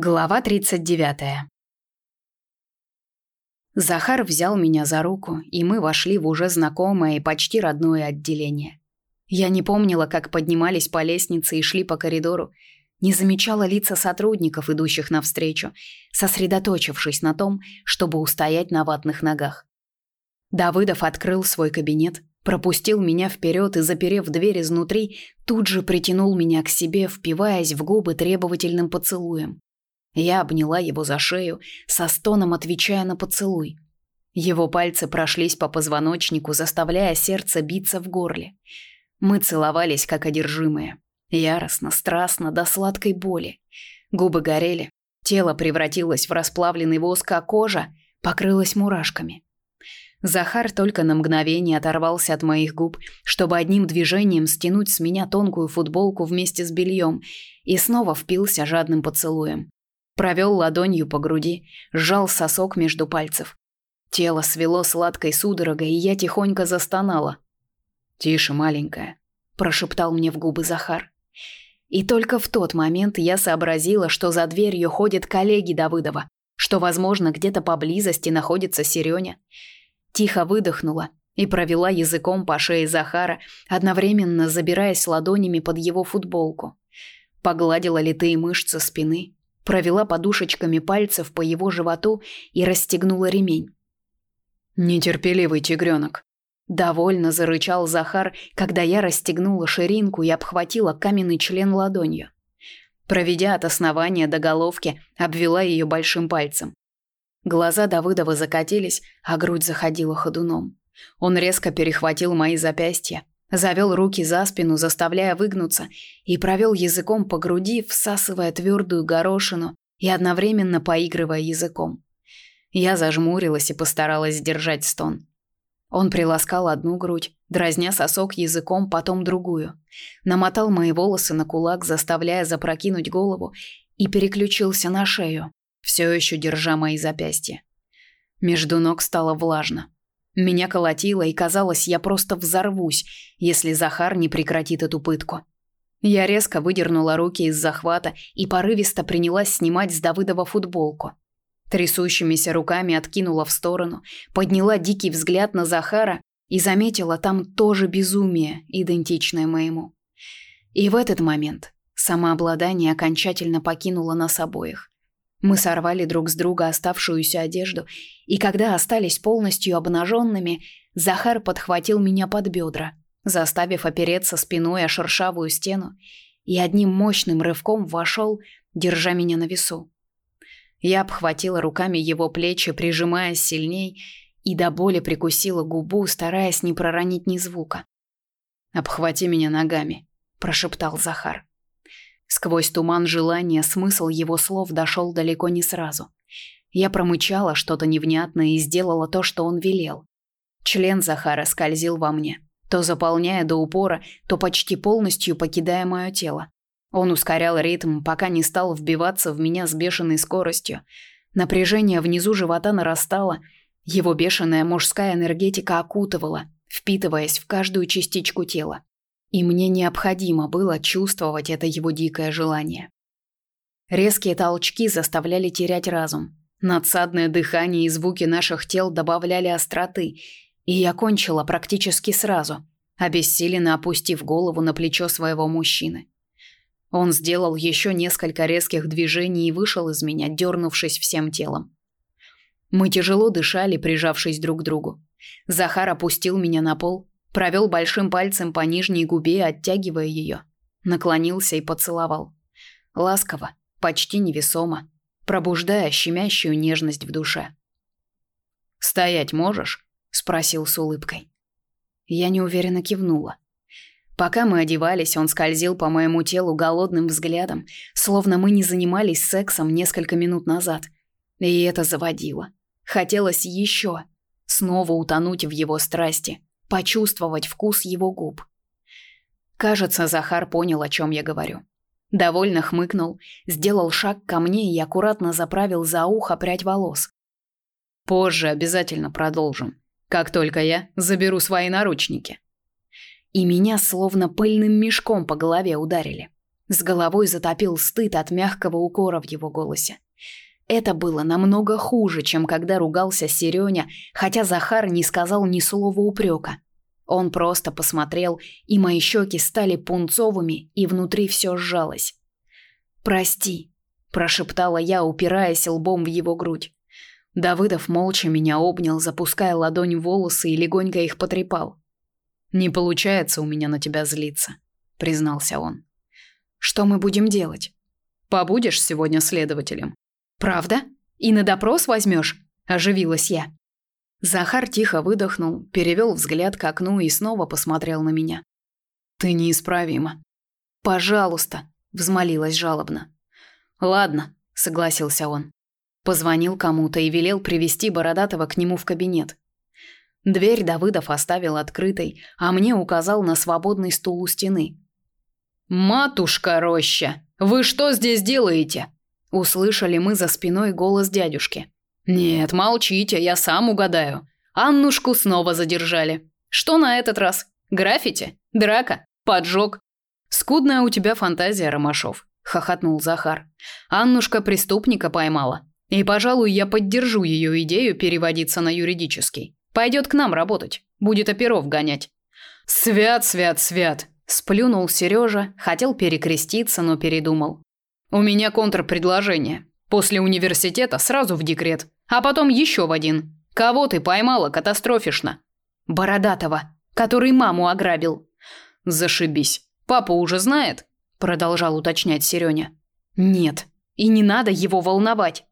Глава 39. Захар взял меня за руку, и мы вошли в уже знакомое и почти родное отделение. Я не помнила, как поднимались по лестнице и шли по коридору, не замечала лица сотрудников, идущих навстречу, сосредоточившись на том, чтобы устоять на ватных ногах. Давыдов открыл свой кабинет, пропустил меня вперед и, заперев дверь изнутри, тут же притянул меня к себе, впиваясь в губы требовательным поцелуем. Я обняла его за шею, со стоном отвечая на поцелуй. Его пальцы прошлись по позвоночнику, заставляя сердце биться в горле. Мы целовались как одержимые, яростно, страстно, до сладкой боли. Губы горели, тело превратилось в расплавленный воск, а кожа покрылась мурашками. Захар только на мгновение оторвался от моих губ, чтобы одним движением стянуть с меня тонкую футболку вместе с бельем, и снова впился жадным поцелуем. Провел ладонью по груди, сжал сосок между пальцев. Тело свело сладкой судорогой, и я тихонько застонала. «Тише, маленькая», – прошептал мне в губы Захар. И только в тот момент я сообразила, что за дверью ходят коллеги Давыдова, что, возможно, где-то поблизости находится Серёня. Тихо выдохнула и провела языком по шее Захара, одновременно забираясь ладонями под его футболку. Погладила литые мышцы спины, провела подушечками пальцев по его животу и расстегнула ремень. Нетерпеливый тигренок. Довольно зарычал Захар, когда я расстегнула ширинку и обхватила каменный член ладонью. Проведя от основания до головки, обвела ее большим пальцем. Глаза Давыдова закатились, а грудь заходила ходуном. Он резко перехватил мои запястья, Завел руки за спину, заставляя выгнуться, и провел языком по груди, всасывая твердую горошину и одновременно поигрывая языком. Я зажмурилась и постаралась сдержать стон. Он приласкал одну грудь, дразня сосок языком, потом другую. Намотал мои волосы на кулак, заставляя запрокинуть голову, и переключился на шею, все еще держа мои запястья. Между ног стало влажно. Меня колотило, и казалось, я просто взорвусь, если Захар не прекратит эту пытку. Я резко выдернула руки из захвата и порывисто принялась снимать с Давыдова футболку. Трясущимися руками откинула в сторону, подняла дикий взгляд на Захара и заметила там тоже безумие, идентичное моему. И в этот момент самообладание окончательно покинуло нас обоих. Мы сорвали друг с друга оставшуюся одежду, и когда остались полностью обнаженными, Захар подхватил меня под бедра, заставив опереться спиной о шершавую стену, и одним мощным рывком вошел, держа меня на весу. Я обхватила руками его плечи, прижимаясь сильней, и до боли прикусила губу, стараясь не проронить ни звука. «Обхвати меня ногами», – прошептал Захар. Сквозь туман желания смысл его слов дошел далеко не сразу. Я промычала что-то невнятное и сделала то, что он велел. Член Захара скользил во мне, то заполняя до упора, то почти полностью покидая мое тело. Он ускорял ритм, пока не стал вбиваться в меня с бешеной скоростью. Напряжение внизу живота нарастало, его бешеная мужская энергетика окутывала, впитываясь в каждую частичку тела. И мне необходимо было чувствовать это его дикое желание. Резкие толчки заставляли терять разум. Надсадное дыхание и звуки наших тел добавляли остроты, и я кончила практически сразу, обессиленно опустив голову на плечо своего мужчины. Он сделал еще несколько резких движений и вышел из меня, дернувшись всем телом. Мы тяжело дышали, прижавшись друг к другу. Захар опустил меня на пол, Провел большим пальцем по нижней губе, оттягивая ее. Наклонился и поцеловал. Ласково, почти невесомо, пробуждая щемящую нежность в душе. «Стоять можешь?» – спросил с улыбкой. Я неуверенно кивнула. Пока мы одевались, он скользил по моему телу голодным взглядом, словно мы не занимались сексом несколько минут назад. И это заводило. Хотелось еще. Снова утонуть в его страсти почувствовать вкус его губ. Кажется, Захар понял, о чем я говорю. Довольно хмыкнул, сделал шаг ко мне и аккуратно заправил за ухо прядь волос. Позже обязательно продолжим, как только я заберу свои наручники. И меня словно пыльным мешком по голове ударили. С головой затопил стыд от мягкого укора в его голосе. Это было намного хуже, чем когда ругался Серёня, хотя Захар не сказал ни слова упрека. Он просто посмотрел, и мои щеки стали пунцовыми, и внутри все сжалось. «Прости», – прошептала я, упираясь лбом в его грудь. Давыдов молча меня обнял, запуская ладонь в волосы и легонько их потрепал. «Не получается у меня на тебя злиться», – признался он. «Что мы будем делать?» «Побудешь сегодня следователем?» «Правда? И на допрос возьмешь?» – оживилась я. Захар тихо выдохнул, перевел взгляд к окну и снова посмотрел на меня. «Ты неисправима». «Пожалуйста», – взмолилась жалобно. «Ладно», – согласился он. Позвонил кому-то и велел привести Бородатого к нему в кабинет. Дверь Давыдов оставил открытой, а мне указал на свободный стул у стены. «Матушка Роща, вы что здесь делаете?» Услышали мы за спиной голос дядюшки. Нет, молчите, я сам угадаю. Аннушку снова задержали. Что на этот раз? Граффити? Драка? Поджог? Скудная у тебя фантазия, Ромашов, хохотнул Захар. Аннушка преступника поймала. И, пожалуй, я поддержу ее идею переводиться на юридический. Пойдет к нам работать, будет оперов гонять. Свят, свят, свят, сплюнул Сережа, хотел перекреститься, но передумал. У меня контрпредложение. После университета сразу в декрет, а потом еще в один. Кого ты поймала катастрофично? Бородатого, который маму ограбил. Зашибись. Папа уже знает, продолжал уточнять Серёня. Нет, и не надо его волновать.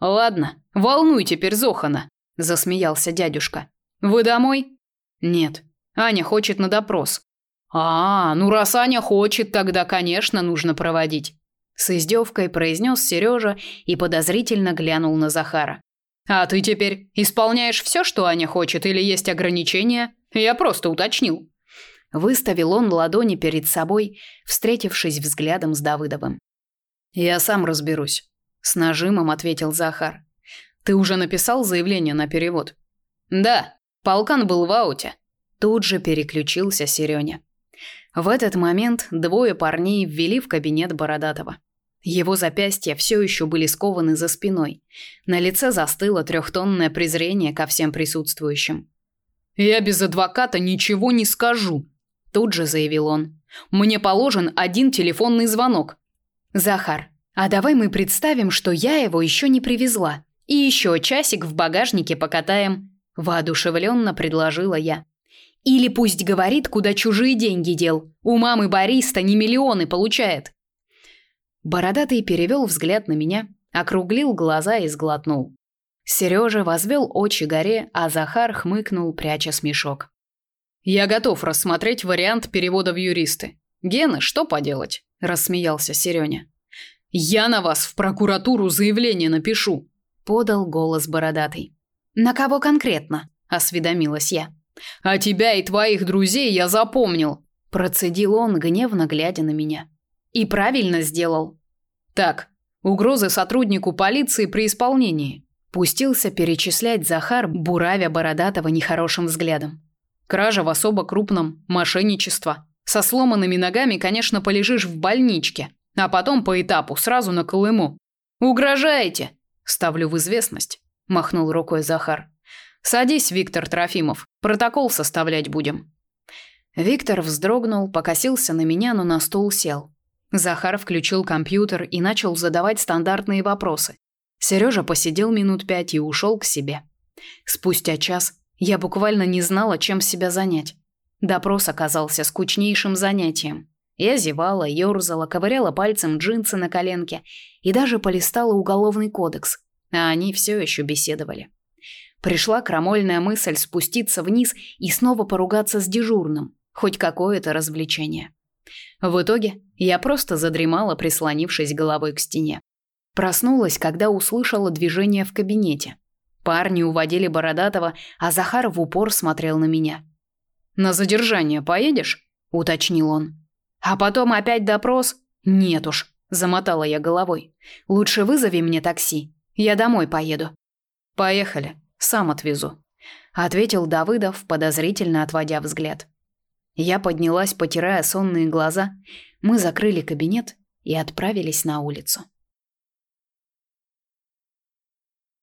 Ладно, волнуй теперь Зохана, засмеялся дядюшка. Вы домой? Нет. Аня хочет на допрос. А, ну раз Аня хочет, тогда, конечно, нужно проводить. С издевкой произнес Сережа и подозрительно глянул на Захара. А ты теперь исполняешь все, что Аня хочет, или есть ограничения? Я просто уточнил. Выставил он ладони перед собой, встретившись взглядом с Давыдовым. Я сам разберусь, с нажимом ответил Захар. Ты уже написал заявление на перевод? Да, полкан был в ауте. Тут же переключился Серёня. В этот момент двое парней ввели в кабинет Бородатого. Его запястья все еще были скованы за спиной. На лице застыло трехтонное презрение ко всем присутствующим. «Я без адвоката ничего не скажу», – тут же заявил он. «Мне положен один телефонный звонок». «Захар, а давай мы представим, что я его еще не привезла. И еще часик в багажнике покатаем», – воодушевленно предложила я. «Или пусть говорит, куда чужие деньги дел. У мамы Бориста не миллионы получает». Бородатый перевел взгляд на меня, округлил глаза и сглотнул. Сережа возвел очи горе, а Захар хмыкнул, пряча смешок. «Я готов рассмотреть вариант перевода в юристы. Гена, что поделать?» – рассмеялся Серёня. «Я на вас в прокуратуру заявление напишу», – подал голос Бородатый. «На кого конкретно?» – осведомилась я. «А тебя и твоих друзей я запомнил», – процедил он, гневно глядя на меня. И правильно сделал. Так, угрозы сотруднику полиции при исполнении. Пустился перечислять Захар, буравя Бородатого нехорошим взглядом. Кража в особо крупном, мошенничество. Со сломанными ногами, конечно, полежишь в больничке, а потом по этапу сразу на Колыму. Угрожаете, ставлю в известность, махнул рукой Захар. Садись, Виктор Трофимов. Протокол составлять будем. Виктор вздрогнул, покосился на меня, но на стул сел. Захар включил компьютер и начал задавать стандартные вопросы. Сережа посидел минут пять и ушел к себе. Спустя час я буквально не знала, чем себя занять. Допрос оказался скучнейшим занятием. Я зевала, ерзала, ковыряла пальцем джинсы на коленке и даже полистала уголовный кодекс, а они все еще беседовали. Пришла крамольная мысль спуститься вниз и снова поругаться с дежурным, хоть какое-то развлечение. В итоге я просто задремала, прислонившись головой к стене. Проснулась, когда услышала движение в кабинете. Парни уводили Бородатого, а Захар в упор смотрел на меня. «На задержание поедешь?» – уточнил он. «А потом опять допрос?» «Нет уж», – замотала я головой. «Лучше вызови мне такси. Я домой поеду». «Поехали, сам отвезу», – ответил Давыдов, подозрительно отводя взгляд. Я поднялась, потирая сонные глаза. Мы закрыли кабинет и отправились на улицу.